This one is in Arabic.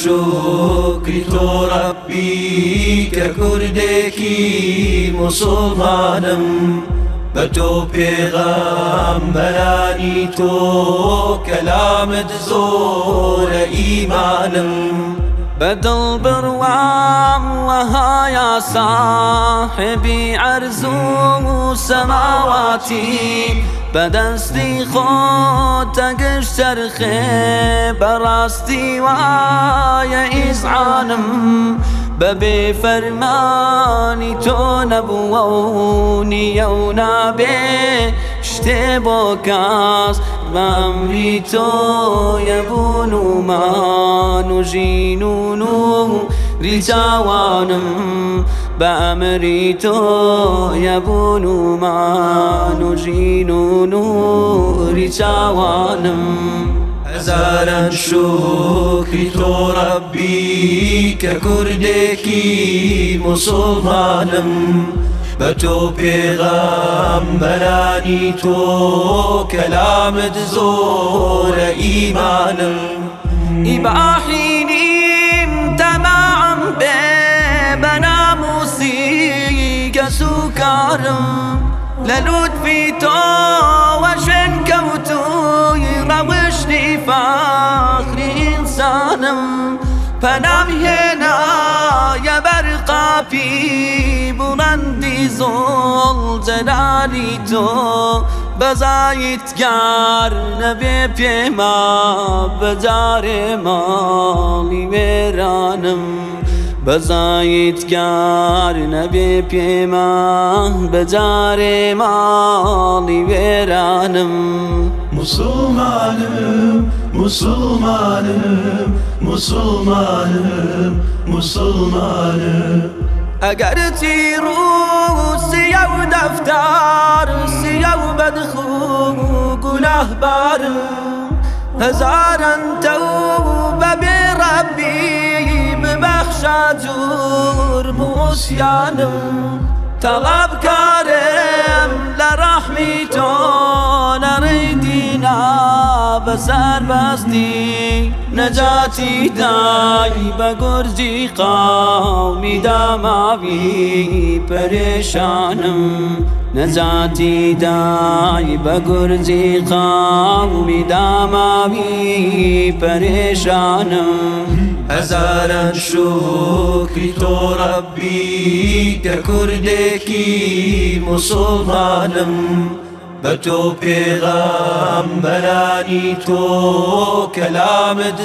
شکری تۆ ڕەبی کە کوردێکی مسلمانم. پێغام بەرانی تۆ کەلامت زۆرە ئیمانم بدل بروام وهايا صاحبي عرزو سماواتي بدستي خود تقش ترخي براستي ويا إزعانم ببي فرماني تو نبووني يونا بي شتبو كاس بأمري تو يبونو ما نجينونو رجاوانم. بأمري تو يبونو ما نجينونو رجاوانم هزاران شکری تۆ ڕەبی کە کوردێکی مسلمانم. بە تۆ پێغام بەرانی تۆ کەلامت زۆرە گەسوکارم لە لوتفی تۆ وەشێن کەوتوی ڕەوشتی فاخری ئینسانم پەنام هێنا یە بەرقاپی بڵندی زۆڵ جەلالی تۆ بەزایتگار نەبێ پێما بەجارێ ماڵی وێرانم بەزایتگار نەبێ پێما بەجارێ ماڵی وێرانم مسلمانم مسلمانم مسلمانم مسلمانم. ئەگەر تیڕوسیە و دەفتار سیە و بەدخو گوناهبارم هەزارەن و ببەخشە جوور بوسیانم تەڵابکارم لە ڕەحمی تۆ بەستی نەجاتی دای بە گورجی قاومی داماوی پەرێشانم نەجاتی دای بە گورجی قاومی داماوی پەرێشانم هەزاران شکری تۆ ڕەبی کە کوردێکی مسلمانم. بە تۆ پێغام بەرانی تۆ کەلامت